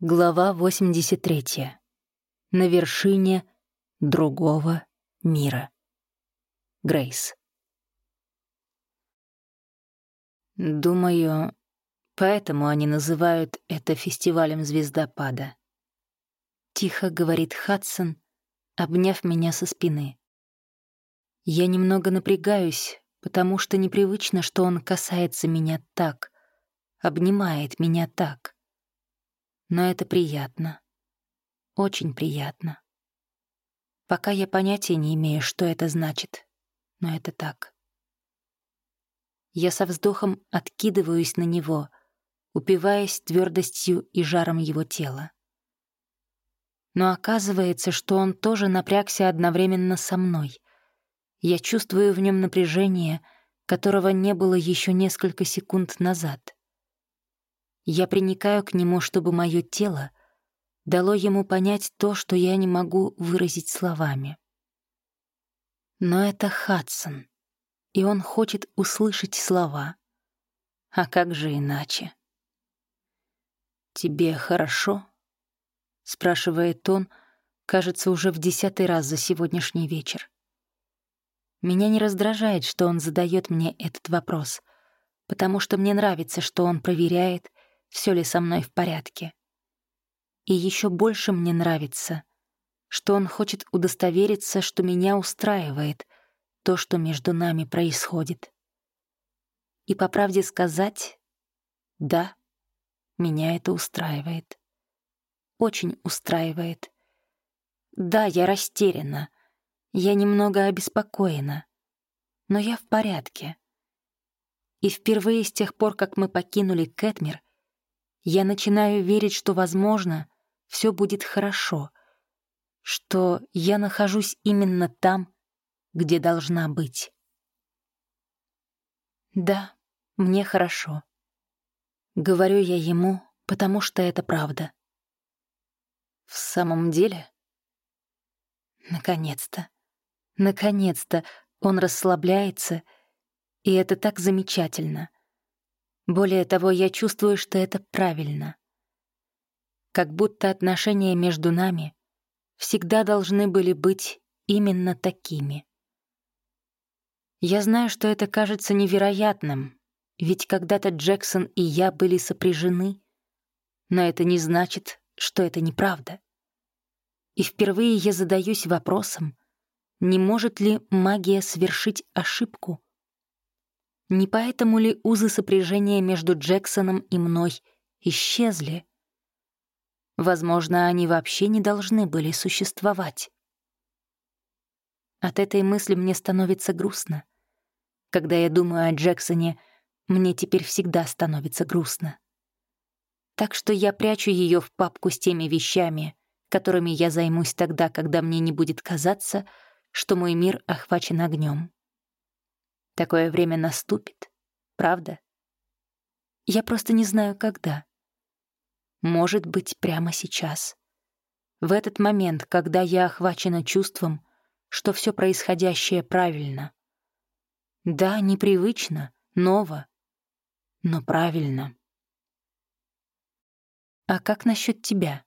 Глава 83. На вершине другого мира. Грейс. Думаю, поэтому они называют это фестивалем звездопада. Тихо говорит Хадсон, обняв меня со спины. Я немного напрягаюсь, потому что непривычно, что он касается меня так, обнимает меня так — но это приятно. Очень приятно. Пока я понятия не имею, что это значит, но это так. Я со вздохом откидываюсь на него, упиваясь твердостью и жаром его тела. Но оказывается, что он тоже напрягся одновременно со мной. Я чувствую в нем напряжение, которого не было еще несколько секунд назад. Я приникаю к нему, чтобы мое тело дало ему понять то, что я не могу выразить словами. Но это Хадсон, и он хочет услышать слова. А как же иначе? «Тебе хорошо?» — спрашивает он, кажется, уже в десятый раз за сегодняшний вечер. Меня не раздражает, что он задает мне этот вопрос, потому что мне нравится, что он проверяет, все ли со мной в порядке. И еще больше мне нравится, что он хочет удостовериться, что меня устраивает то, что между нами происходит. И по правде сказать, да, меня это устраивает. Очень устраивает. Да, я растеряна, я немного обеспокоена, но я в порядке. И впервые с тех пор, как мы покинули Кэтмир, я начинаю верить, что, возможно, все будет хорошо, что я нахожусь именно там, где должна быть. Да, мне хорошо. Говорю я ему, потому что это правда. В самом деле? Наконец-то. Наконец-то он расслабляется, и это так замечательно — более того, я чувствую, что это правильно. Как будто отношения между нами всегда должны были быть именно такими. Я знаю, что это кажется невероятным, ведь когда-то Джексон и я были сопряжены, но это не значит, что это неправда. И впервые я задаюсь вопросом, не может ли магия совершить ошибку, не поэтому ли узы сопряжения между Джексоном и мной исчезли? Возможно, они вообще не должны были существовать. От этой мысли мне становится грустно. Когда я думаю о Джексоне, мне теперь всегда становится грустно. Так что я прячу ее в папку с теми вещами, которыми я займусь тогда, когда мне не будет казаться, что мой мир охвачен огнем. Такое время наступит, правда? Я просто не знаю, когда. Может быть, прямо сейчас. В этот момент, когда я охвачена чувством, что все происходящее правильно. Да, непривычно, ново, но правильно. «А как насчет тебя?»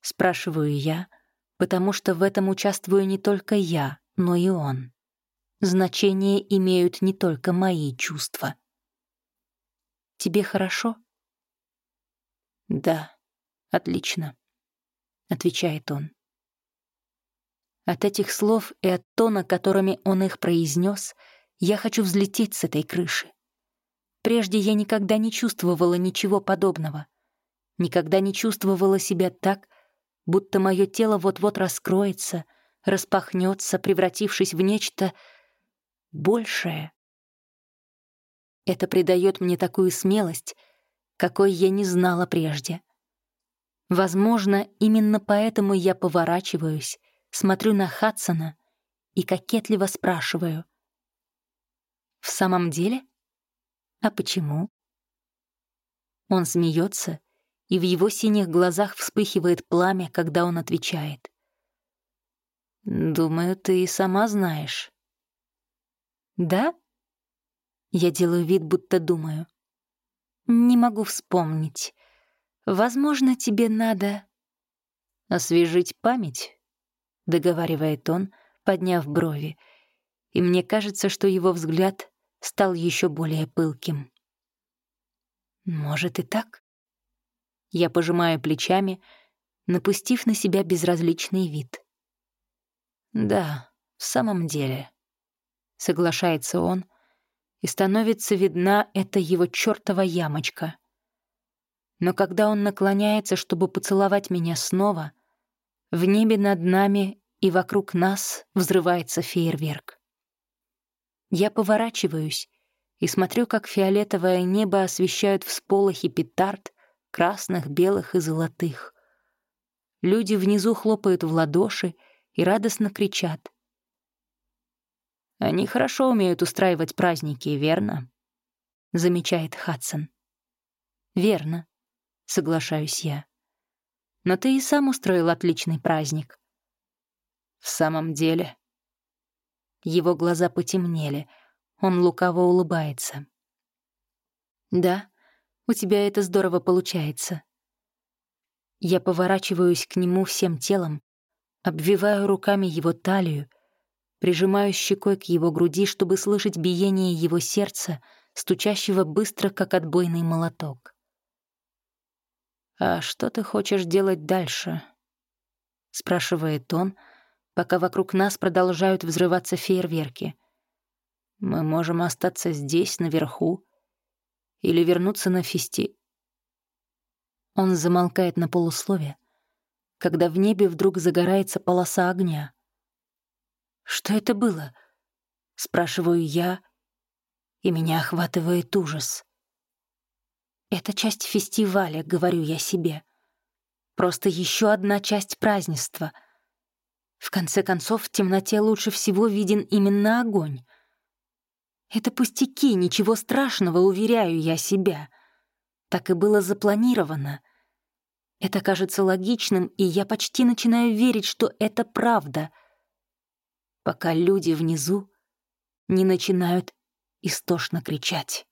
Спрашиваю я, потому что в этом участвую не только я, но и он значение имеют не только мои чувства. Тебе хорошо? Да, отлично, отвечает он. От этих слов и от тона, которыми он их произнес, я хочу взлететь с этой крыши. Прежде я никогда не чувствовала ничего подобного. Никогда не чувствовала себя так, будто мое тело вот-вот раскроется, распахнется, превратившись в нечто, большее. Это придает мне такую смелость, какой я не знала прежде. Возможно, именно поэтому я поворачиваюсь, смотрю на Хадсона и кокетливо спрашиваю. «В самом деле? А почему?» Он смеется, и в его синих глазах вспыхивает пламя, когда он отвечает. «Думаю, ты и сама знаешь». Да? Я делаю вид, будто думаю. Не могу вспомнить. Возможно, тебе надо освежить память, договаривает он, подняв брови, и мне кажется, что его взгляд стал еще более пылким. Может и так? Я пожимаю плечами, напустив на себя безразличный вид. Да, в самом деле. Соглашается он, и становится видна эта его чертова ямочка. Но когда он наклоняется, чтобы поцеловать меня снова, в небе над нами и вокруг нас взрывается фейерверк. Я поворачиваюсь и смотрю, как фиолетовое небо освещают всполохи петард, красных, белых и золотых. Люди внизу хлопают в ладоши и радостно кричат. «Они хорошо умеют устраивать праздники, верно?» — замечает Хадсон. «Верно», — соглашаюсь я. «Но ты и сам устроил отличный праздник». «В самом деле?» Его глаза потемнели. Он лукаво улыбается. «Да, у тебя это здорово получается». Я поворачиваюсь к нему всем телом, обвиваю руками его талию, прижимаю щекой к его груди, чтобы слышать биение его сердца, стучащего быстро, как отбойный молоток. «А что ты хочешь делать дальше?» — спрашивает он, — пока вокруг нас продолжают взрываться фейерверки. Мы можем остаться здесь, наверху, или вернуться на фести. Он замолкает на полуслове, когда в небе вдруг загорается полоса огня. «Что это было?» — спрашиваю я, и меня охватывает ужас. «Это часть фестиваля», — говорю я себе. «Просто еще одна часть празднества — в конце концов, в темноте лучше всего виден именно огонь. Это пустяки, ничего страшного, уверяю я себя. Так и было запланировано. Это кажется логичным, и я почти начинаю верить, что это правда. Пока люди внизу не начинают истошно кричать.